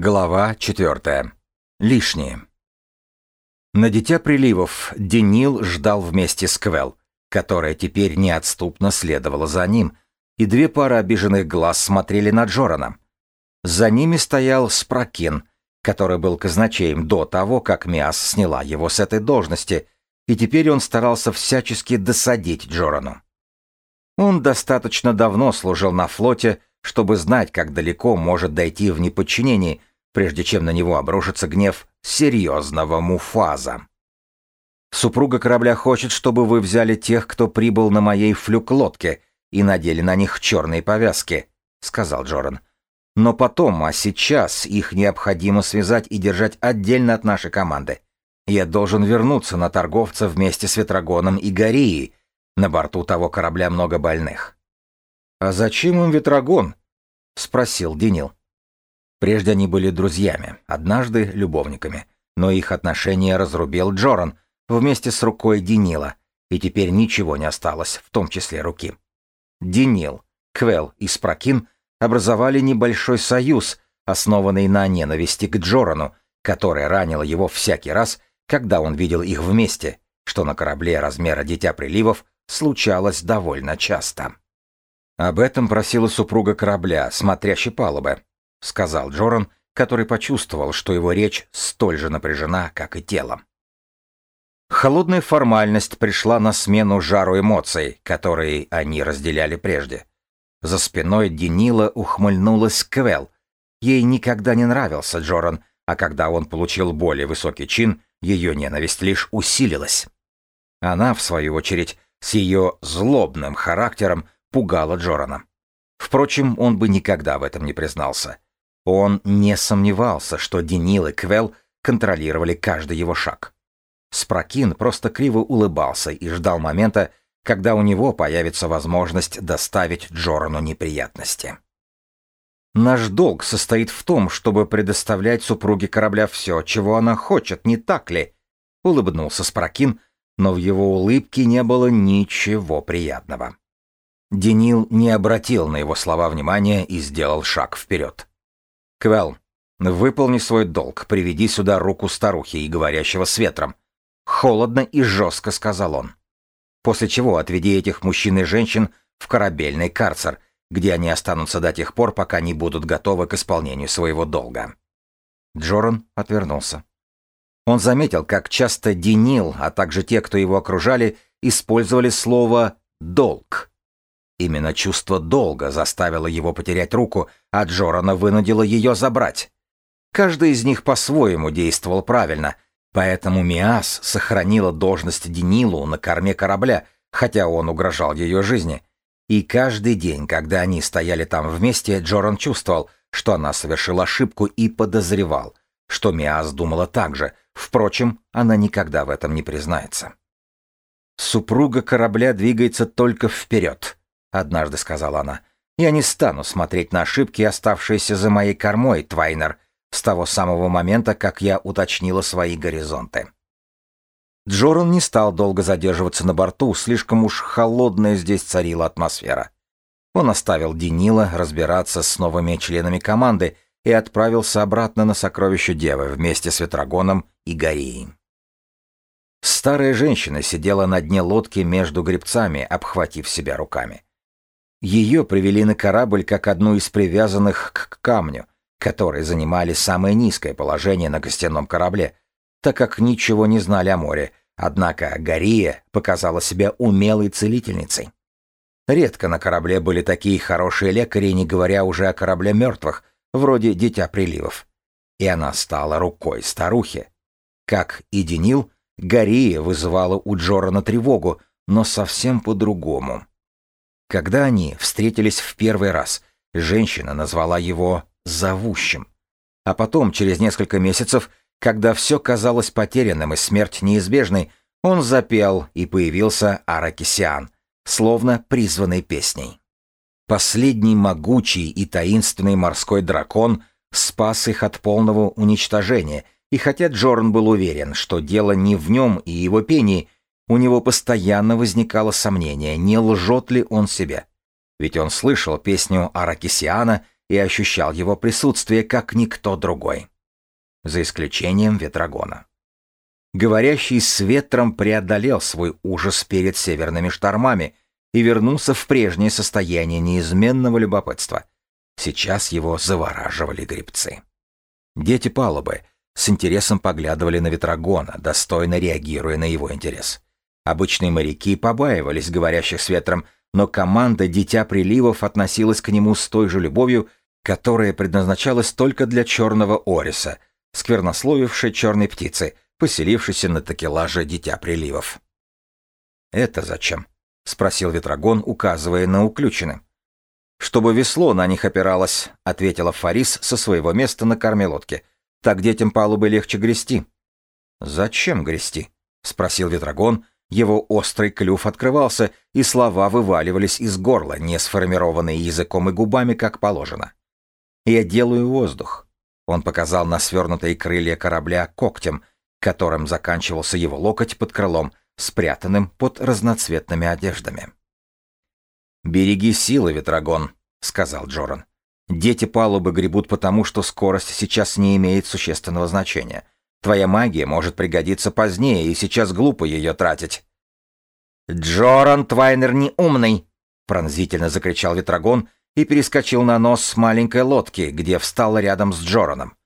Глава 4. Лишние. На Дитя приливов Денил ждал вместе с Квел, которая теперь неотступно следовала за ним, и две пары обиженных глаз смотрели на Джорана. За ними стоял Спракин, который был казначеем до того, как Миас сняла его с этой должности, и теперь он старался всячески досадить Джорану. Он достаточно давно служил на флоте, чтобы знать, как далеко может дойти в неподчинении, прежде чем на него обрушится гнев серьезного муфаза. Супруга корабля хочет, чтобы вы взяли тех, кто прибыл на моей флюк-лодке, и надели на них черные повязки, — сказал Джоран. Но потом, а сейчас, их необходимо связать и держать отдельно от нашей команды. Я должен вернуться на торговца вместе с Ветрогоном и Горией. На борту того корабля много больных. «А зачем им Ветрогон?» — спросил Денил. Прежде они были друзьями, однажды любовниками, но их отношения разрубил Джоран вместе с рукой Денила, и теперь ничего не осталось, в том числе руки. Денил, Квел и Спракин образовали небольшой союз, основанный на ненависти к Джорану, которая ранила его всякий раз, когда он видел их вместе, что на корабле размера Дитя Приливов случалось довольно часто. Об этом просила супруга корабля, смотрящей палубы, сказал Джоран, который почувствовал, что его речь столь же напряжена, как и тело. Холодная формальность пришла на смену жару эмоций, которые они разделяли прежде. За спиной Денила ухмыльнулась Квел. Ей никогда не нравился Джоран, а когда он получил более высокий чин, ее ненависть лишь усилилась. Она, в свою очередь, с ее злобным характером пугало Джорана. Впрочем, он бы никогда в этом не признался. Он не сомневался, что Денил и Квел контролировали каждый его шаг. Спракин просто криво улыбался и ждал момента, когда у него появится возможность доставить Джорану неприятности. Наш долг состоит в том, чтобы предоставлять супруге корабля все, чего она хочет, не так ли? Улыбнулся Спракин, но в его улыбке не было ничего приятного. Денил не обратил на его слова внимания и сделал шаг вперед. «Квел, выполни свой долг, приведи сюда руку старухи и говорящего с ветром». Холодно и жестко сказал он. После чего отведи этих мужчин и женщин в корабельный карцер, где они останутся до тех пор, пока не будут готовы к исполнению своего долга. Джоран отвернулся. Он заметил, как часто Денил, а также те, кто его окружали, использовали слово «долг». Именно чувство долга заставило его потерять руку, а Джорана вынудило ее забрать. Каждый из них по-своему действовал правильно, поэтому Миас сохранила должность Денилу на корме корабля, хотя он угрожал ее жизни. И каждый день, когда они стояли там вместе, Джоран чувствовал, что она совершила ошибку и подозревал, что Миас думала так же, впрочем, она никогда в этом не признается. Супруга корабля двигается только вперед. — однажды сказала она. «Я не стану смотреть на ошибки, оставшиеся за моей кормой, Твайнер, с того самого момента, как я уточнила свои горизонты». Джоран не стал долго задерживаться на борту, слишком уж холодная здесь царила атмосфера. Он оставил Денила разбираться с новыми членами команды и отправился обратно на сокровище Девы вместе с Ветрогоном и Горией. Старая женщина сидела на дне лодки между гребцами, обхватив себя руками. Ее привели на корабль как одну из привязанных к камню, которые занимали самое низкое положение на гостяном корабле, так как ничего не знали о море, однако Гария показала себя умелой целительницей. Редко на корабле были такие хорошие лекари, не говоря уже о корабле мертвых, вроде Дитя Приливов. И она стала рукой старухи. Как и Денил, Гария вызывала у Джорана тревогу, но совсем по-другому. Когда они встретились в первый раз, женщина назвала его «зовущим». А потом, через несколько месяцев, когда все казалось потерянным и смерть неизбежной, он запел, и появился Аракисиан, словно призванный песней. Последний могучий и таинственный морской дракон спас их от полного уничтожения, и хотя Джоран был уверен, что дело не в нем и его пении, у него постоянно возникало сомнение, не лжет ли он себе. Ведь он слышал песню Аракисиана и ощущал его присутствие как никто другой. За исключением Ветрогона. Говорящий с ветром преодолел свой ужас перед северными штормами и вернулся в прежнее состояние неизменного любопытства. Сейчас его завораживали грибцы. Дети палубы с интересом поглядывали на Ветрогона, достойно реагируя на его интерес. Обычные моряки побаивались говорящих с ветром, но команда «Дитя приливов» относилась к нему с той же любовью, которая предназначалась только для черного ориса, сквернословившей черной птицы, поселившейся на такелаже «Дитя приливов». «Это зачем?» — спросил Ветрогон, указывая на уключины. «Чтобы весло на них опиралось», — ответила Фарис со своего места на корме лодки. «Так детям палубы легче грести». «Зачем грести?» — спросил Ветрогон, — его острый клюв открывался, и слова вываливались из горла, не сформированные языком и губами, как положено. «Я делаю воздух». Он показал на свернутые крылья корабля когтем, которым заканчивался его локоть под крылом, спрятанным под разноцветными одеждами. «Береги силы, Ветрогон», — сказал Джоран. «Дети палубы гребут потому, что скорость сейчас не имеет существенного значения. Твоя магия может пригодиться позднее, и сейчас глупо ее тратить». «Джоран Твайнер не умный!» — пронзительно закричал Ветрогон и перескочил на нос маленькой лодки, где встал рядом с Джораном.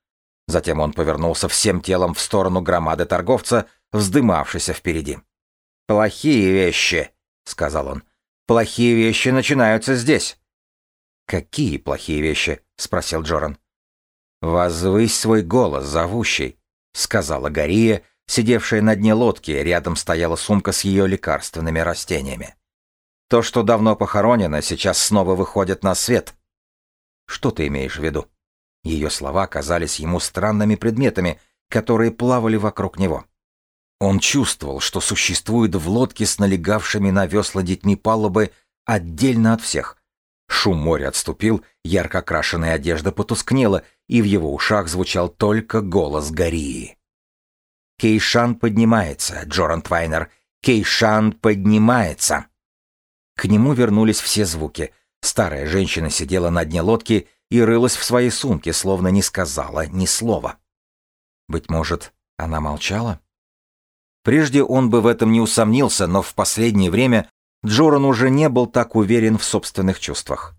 Затем он повернулся всем телом в сторону громады торговца, вздымавшейся впереди. «Плохие вещи», — сказал он. «Плохие вещи начинаются здесь». «Какие плохие вещи?» — спросил Джоран. «Возвысь свой голос, зовущий», — сказала Гария, сидевшая на дне лодки, рядом стояла сумка с ее лекарственными растениями. То, что давно похоронено, сейчас снова выходит на свет. Что ты имеешь в виду? Ее слова казались ему странными предметами, которые плавали вокруг него. Он чувствовал, что существует в лодке с налегавшими на весла детьми палубы отдельно от всех. Шум моря отступил, ярко окрашенная одежда потускнела, и в его ушах звучал только голос Гарии. «Кейшан поднимается, Джоран Твайнер! Кейшан поднимается!» К нему вернулись все звуки. Старая женщина сидела на дне лодки и рылась в своей сумке, словно не сказала ни слова. Быть может, она молчала? Прежде он бы в этом не усомнился, но в последнее время Джоран уже не был так уверен в собственных чувствах.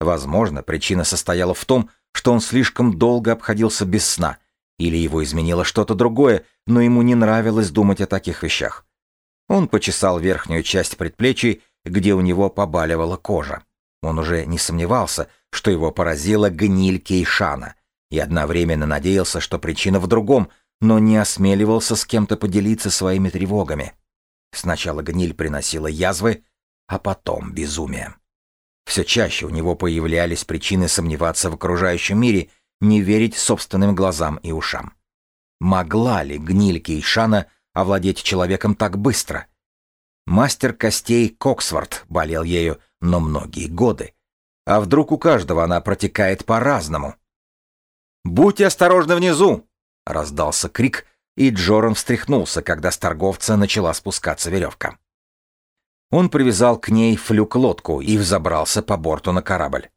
Возможно, причина состояла в том, что он слишком долго обходился без сна, или его изменило что-то другое, но ему не нравилось думать о таких вещах. Он почесал верхнюю часть предплечий, где у него побаливала кожа. Он уже не сомневался, что его поразила гниль Кейшана, и одновременно надеялся, что причина в другом, но не осмеливался с кем-то поделиться своими тревогами. Сначала гниль приносила язвы, а потом безумие. Все чаще у него появлялись причины сомневаться в окружающем мире, не верить собственным глазам и ушам. Могла ли гниль Кейшана овладеть человеком так быстро? Мастер костей Коксворт болел ею, но многие годы. А вдруг у каждого она протекает по-разному? «Будьте осторожны внизу!» — раздался крик, и Джоран встряхнулся, когда с торговца начала спускаться веревка. Он привязал к ней флюк-лодку и взобрался по борту на корабль.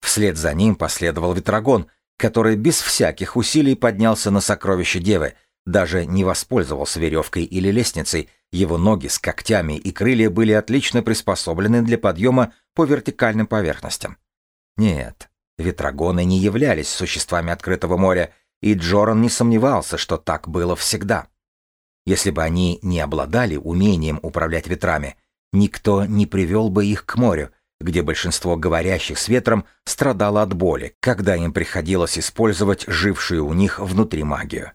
Вслед за ним последовал ветрогон, который без всяких усилий поднялся на сокровище девы, даже не воспользовался веревкой или лестницей, его ноги с когтями и крылья были отлично приспособлены для подъема по вертикальным поверхностям. Нет, ветрогоны не являлись существами открытого моря, и Джоран не сомневался, что так было всегда. Если бы они не обладали умением управлять ветрами, Никто не привел бы их к морю, где большинство говорящих с ветром страдало от боли, когда им приходилось использовать жившую у них внутри магию.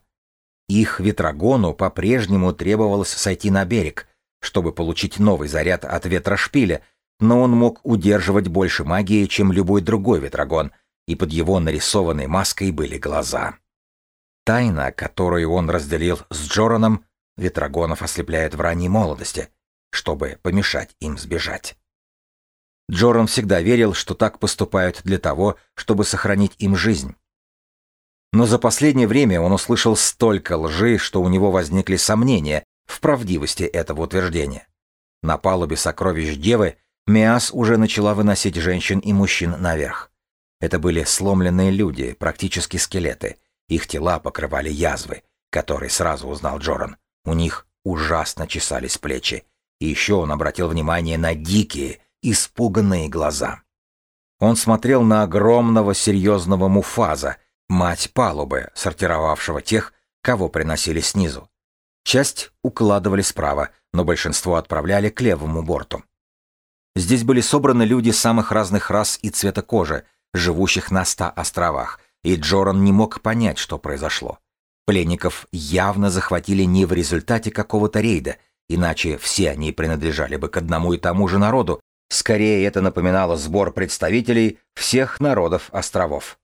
Их ветрогону по-прежнему требовалось сойти на берег, чтобы получить новый заряд от ветрошпиля, но он мог удерживать больше магии, чем любой другой ветрогон, и под его нарисованной маской были глаза. Тайна, которую он разделил с Джораном, ветрогонов ослепляет в ранней молодости — чтобы помешать им сбежать. Джоран всегда верил, что так поступают для того, чтобы сохранить им жизнь. Но за последнее время он услышал столько лжи, что у него возникли сомнения в правдивости этого утверждения. На палубе сокровищ Девы Миас уже начала выносить женщин и мужчин наверх. Это были сломленные люди, практически скелеты. Их тела покрывали язвы, которые сразу узнал Джоран. У них ужасно чесались плечи. И еще он обратил внимание на дикие, испуганные глаза. Он смотрел на огромного серьезного муфаза, мать палубы, сортировавшего тех, кого приносили снизу. Часть укладывали справа, но большинство отправляли к левому борту. Здесь были собраны люди самых разных рас и цвета кожи, живущих на ста островах, и Джоран не мог понять, что произошло. Пленников явно захватили не в результате какого-то рейда, иначе все они принадлежали бы к одному и тому же народу. Скорее, это напоминало сбор представителей всех народов островов.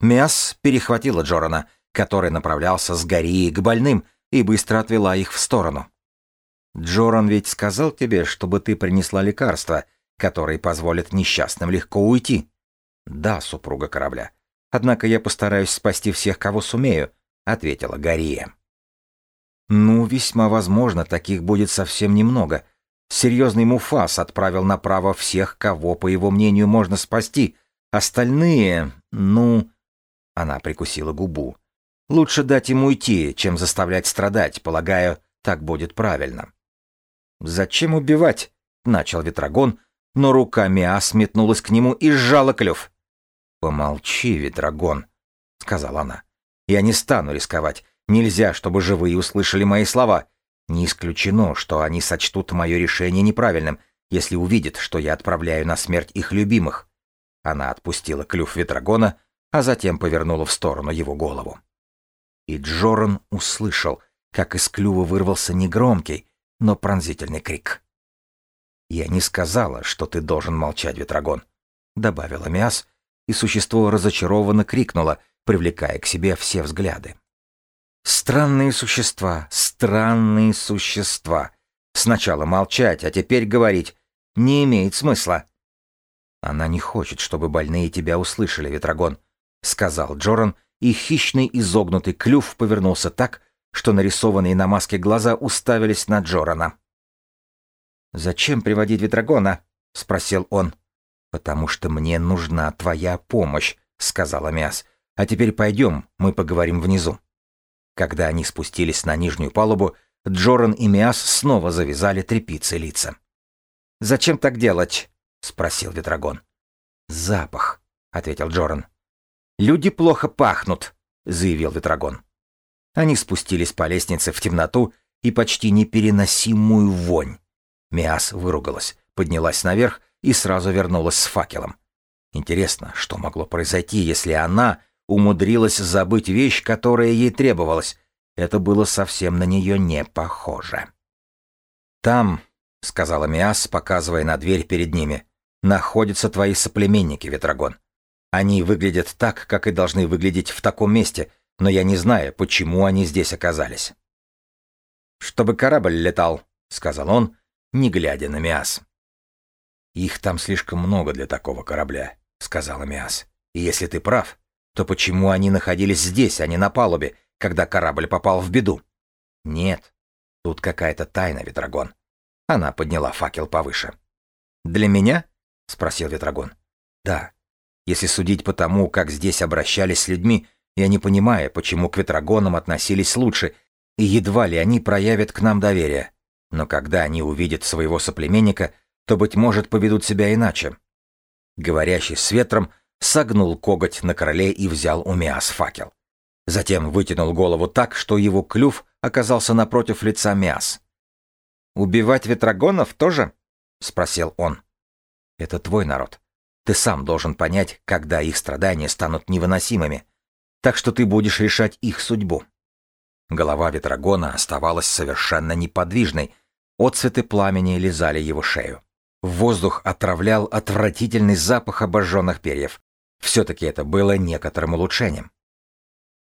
Мяс перехватила Джорана, который направлялся с Гарии к больным, и быстро отвела их в сторону. «Джоран ведь сказал тебе, чтобы ты принесла лекарства, которые позволят несчастным легко уйти». «Да, супруга корабля. Однако я постараюсь спасти всех, кого сумею», — ответила Гария. «Ну, весьма возможно, таких будет совсем немного. Серьезный Муфас отправил направо всех, кого, по его мнению, можно спасти. Остальные, ну...» Она прикусила губу. «Лучше дать ему уйти, чем заставлять страдать, полагаю, так будет правильно». «Зачем убивать?» — начал Ветрогон, но рука Миас метнулась к нему и сжала клюв. «Помолчи, Ветрогон», — сказала она. «Я не стану рисковать. Нельзя, чтобы живые услышали мои слова. Не исключено, что они сочтут мое решение неправильным, если увидят, что я отправляю на смерть их любимых». Она отпустила клюв Ветрогона, а затем повернула в сторону его голову. И Джоран услышал, как из клюва вырвался негромкий, но пронзительный крик. «Я не сказала, что ты должен молчать, Ветрогон», — добавила Миас, и существо разочарованно крикнуло, привлекая к себе все взгляды. «Странные существа, странные существа. Сначала молчать, а теперь говорить не имеет смысла». «Она не хочет, чтобы больные тебя услышали, Ветрогон», — сказал Джоран, и хищный изогнутый клюв повернулся так, что нарисованные на маске глаза уставились на Джорана. «Зачем приводить Ветрогона?» — спросил он. «Потому что мне нужна твоя помощь», — сказала Миас. «А теперь пойдем, мы поговорим внизу». Когда они спустились на нижнюю палубу, Джоран и Миас снова завязали тряпицы лица. «Зачем так делать?» — спросил Ветрогон. «Запах», — ответил Джоран. «Люди плохо пахнут», — заявил Ветрогон. Они спустились по лестнице в темноту и почти непереносимую вонь. Миас выругалась, поднялась наверх и сразу вернулась с факелом. Интересно, что могло произойти, если она умудрилась забыть вещь, которая ей требовалась. Это было совсем на нее не похоже. «Там», — сказала Миас, показывая на дверь перед ними, — «находятся твои соплеменники, Ветрогон. Они выглядят так, как и должны выглядеть в таком месте, но я не знаю, почему они здесь оказались. «Чтобы корабль летал», — сказал он, не глядя на Миас. «Их там слишком много для такого корабля», — сказала Миас. «И если ты прав, то почему они находились здесь, а не на палубе, когда корабль попал в беду?» «Нет, тут какая-то тайна, Ветрогон». Она подняла факел повыше. «Для меня?» — спросил Ветрогон. «Да. Если судить по тому, как здесь обращались с людьми, я не понимаю, почему к ветрогонам относились лучше, и едва ли они проявят к нам доверие. Но когда они увидят своего соплеменника, то, быть может, поведут себя иначе. Говорящий с ветром согнул коготь на короле и взял у Миас факел. Затем вытянул голову так, что его клюв оказался напротив лица Миас. «Убивать ветрогонов тоже?» — спросил он. «Это твой народ. Ты сам должен понять, когда их страдания станут невыносимыми так что ты будешь решать их судьбу. Голова Ветрогона оставалась совершенно неподвижной, отцветы пламени лизали его шею. Воздух отравлял отвратительный запах обожженных перьев. Все-таки это было некоторым улучшением.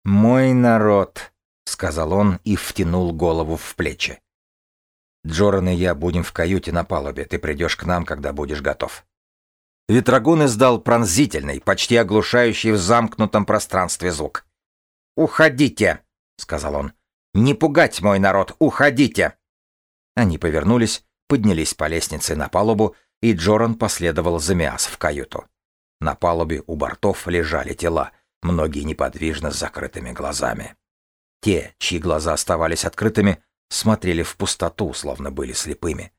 «Мой народ», — сказал он и втянул голову в плечи. «Джоран и я будем в каюте на палубе. Ты придешь к нам, когда будешь готов». Ветрогун издал пронзительный, почти оглушающий в замкнутом пространстве звук. «Уходите!» — сказал он. «Не пугать мой народ! Уходите!» Они повернулись, поднялись по лестнице на палубу, и Джоран последовал за Миас в каюту. На палубе у бортов лежали тела, многие неподвижно с закрытыми глазами. Те, чьи глаза оставались открытыми, смотрели в пустоту, словно были слепыми.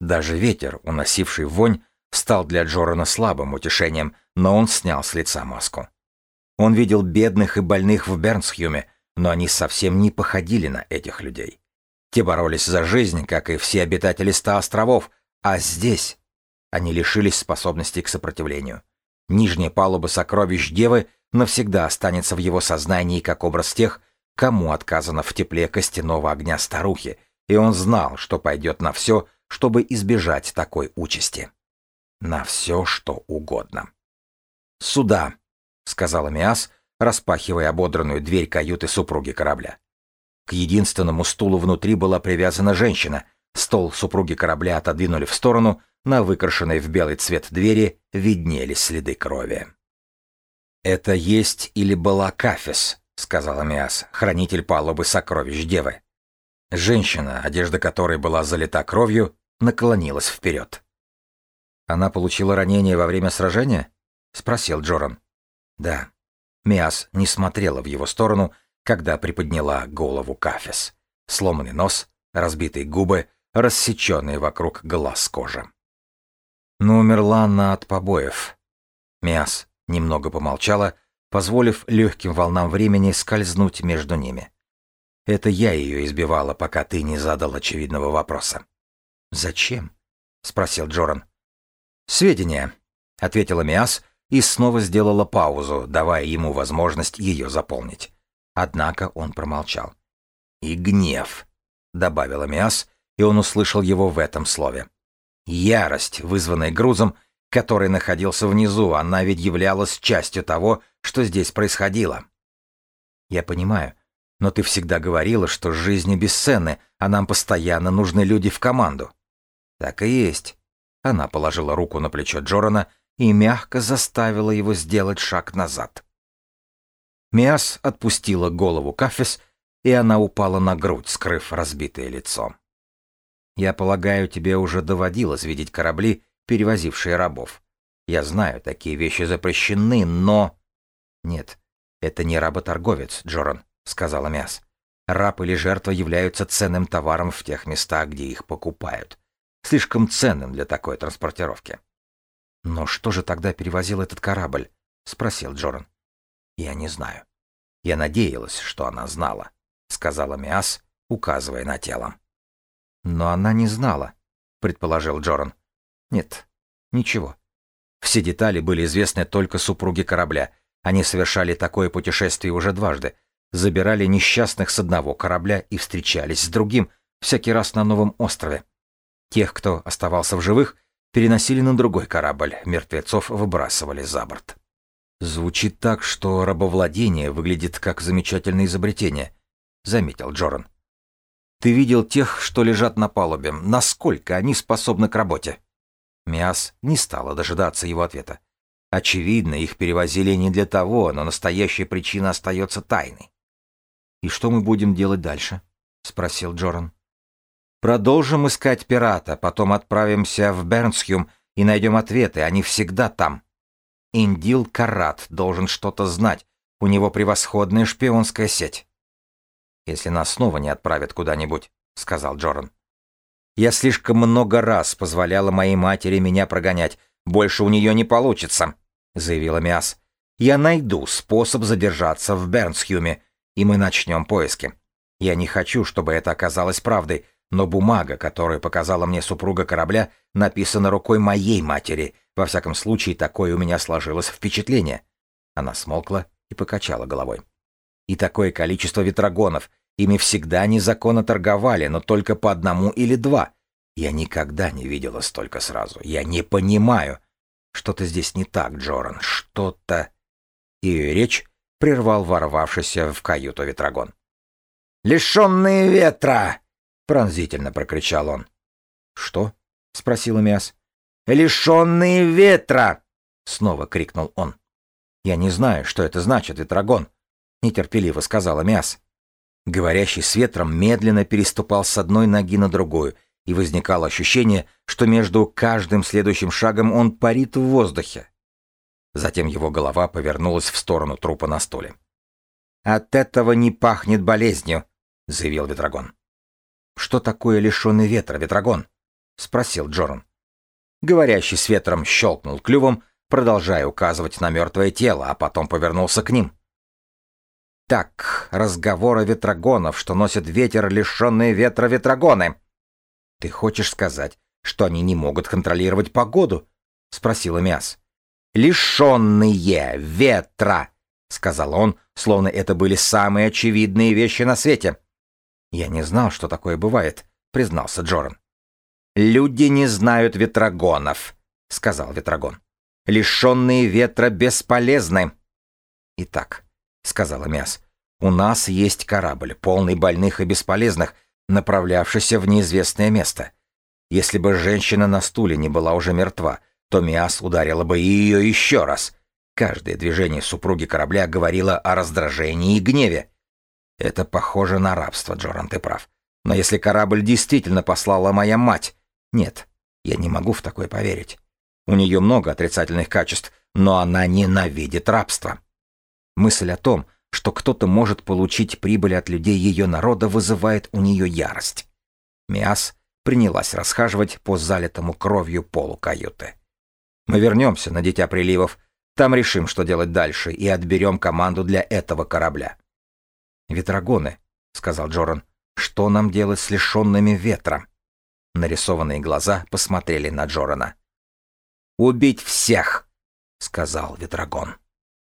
Даже ветер, уносивший вонь, стал для Джорана слабым утешением, но он снял с лица маску. Он видел бедных и больных в Бернсхюме, но они совсем не походили на этих людей. Те боролись за жизнь, как и все обитатели ста островов, а здесь они лишились способности к сопротивлению. Нижняя палуба сокровищ Девы навсегда останется в его сознании как образ тех, кому отказано в тепле костяного огня старухи, и он знал, что пойдет на все, чтобы избежать такой участи. На все, что угодно. «Сюда», — сказала Миас, распахивая ободранную дверь каюты супруги корабля. К единственному стулу внутри была привязана женщина. Стол супруги корабля отодвинули в сторону, на выкрашенной в белый цвет двери виднелись следы крови. «Это есть или была Кафес», — сказала Миас, хранитель палубы сокровищ Девы. Женщина, одежда которой была залита кровью, наклонилась вперед. «Она получила ранение во время сражения?» — спросил Джоран. «Да». Миас не смотрела в его сторону, когда приподняла голову Кафес. Сломанный нос, разбитые губы, рассеченные вокруг глаз кожа. Но умерла она от побоев. Миас немного помолчала, позволив легким волнам времени скользнуть между ними. Это я ее избивала, пока ты не задал очевидного вопроса. «Зачем?» — спросил Джоран. «Сведения», — ответила Миас и снова сделала паузу, давая ему возможность ее заполнить. Однако он промолчал. «И гнев», — добавила Миас, и он услышал его в этом слове. Ярость, вызванная грузом, который находился внизу, она ведь являлась частью того, что здесь происходило. «Я понимаю, но ты всегда говорила, что жизни бесценны, а нам постоянно нужны люди в команду». «Так и есть». Она положила руку на плечо Джорана и мягко заставила его сделать шаг назад. Миас отпустила голову Кафес, и она упала на грудь, скрыв разбитое лицо. «Я полагаю, тебе уже доводилось видеть корабли, перевозившие рабов. Я знаю, такие вещи запрещены, но...» «Нет, это не работорговец, Джоран», — сказала Миас. «Раб или жертва являются ценным товаром в тех местах, где их покупают. Слишком ценным для такой транспортировки». «Но что же тогда перевозил этот корабль?» — спросил Джоран. «Я не знаю. Я надеялась, что она знала», — сказала Миас, указывая на тело. «Но она не знала», — предположил Джоран. «Нет, ничего. Все детали были известны только супруге корабля. Они совершали такое путешествие уже дважды. Забирали несчастных с одного корабля и встречались с другим, всякий раз на новом острове. Тех, кто оставался в живых, переносили на другой корабль, мертвецов выбрасывали за борт. «Звучит так, что рабовладение выглядит как замечательное изобретение», — заметил Джоран. «Ты видел тех, что лежат на палубе. Насколько они способны к работе?» Миас не стала дожидаться его ответа. Очевидно, их перевозили не для того, но настоящая причина остается тайной. «И что мы будем делать дальше?» — спросил Джоран. «Продолжим искать пирата, потом отправимся в Бернсхюм и найдем ответы, они всегда там», Индил Карат должен что-то знать. У него превосходная шпионская сеть. Если нас снова не отправят куда-нибудь, сказал Джоран. Я слишком много раз позволяла моей матери меня прогонять. Больше у нее не получится, заявила Миас. Я найду способ задержаться в Бернсхюме, и мы начнем поиски. Я не хочу, чтобы это оказалось правдой, но бумага, которую показала мне супруга корабля, написана рукой моей матери. Во всяком случае, такое у меня сложилось впечатление. Она смолкла и покачала головой. И такое количество ветрогонов. Ими всегда незаконно торговали, но только по одному или два. Я никогда не видела столько сразу. Я не понимаю. Что-то здесь не так, Джоран. Что-то... Ее речь прервал ворвавшийся в каюту ветрогон. «Лишенные ветра!» Пронзительно прокричал он. «Что?» — спросила Миас. «Лишенные ветра!» — снова крикнул он. «Я не знаю, что это значит, ветрогон», — нетерпеливо сказала Миас. Говорящий с ветром медленно переступал с одной ноги на другую, и возникало ощущение, что между каждым следующим шагом он парит в воздухе. Затем его голова повернулась в сторону трупа на стуле. «От этого не пахнет болезнью», — заявил Ветрогон. «Что такое лишенный ветра, Ветрогон?» — спросил Джоран. Говорящий с ветром щелкнул клювом, продолжая указывать на мертвое тело, а потом повернулся к ним. «Так, разговоры ветрогонов, что носят ветер, лишенные ветра ветрогоны!» «Ты хочешь сказать, что они не могут контролировать погоду?» — спросила Мяс. «Лишенные ветра!» — сказал он, словно это были самые очевидные вещи на свете. «Я не знал, что такое бывает», — признался Джоран. «Люди не знают ветрогонов», — сказал ветрогон. «Лишенные ветра бесполезны». «Итак», — сказала Мяс, — «у нас есть корабль, полный больных и бесполезных, направлявшийся в неизвестное место. Если бы женщина на стуле не была уже мертва, то Миас ударила бы ее еще раз. Каждое движение супруги корабля говорило о раздражении и гневе. Это похоже на рабство, Джоран, ты прав. Но если корабль действительно послала моя мать... Нет, я не могу в такое поверить. У нее много отрицательных качеств, но она ненавидит рабство. Мысль о том, что кто-то может получить прибыль от людей ее народа, вызывает у нее ярость. Миас принялась расхаживать по залитому кровью полу каюты. «Мы вернемся на Дитя Приливов, там решим, что делать дальше, и отберем команду для этого корабля». «Ветрогоны», — сказал Джоран, — «что нам делать с лишенными ветра?» Нарисованные глаза посмотрели на Джорана. «Убить всех!» — сказал Ветрогон.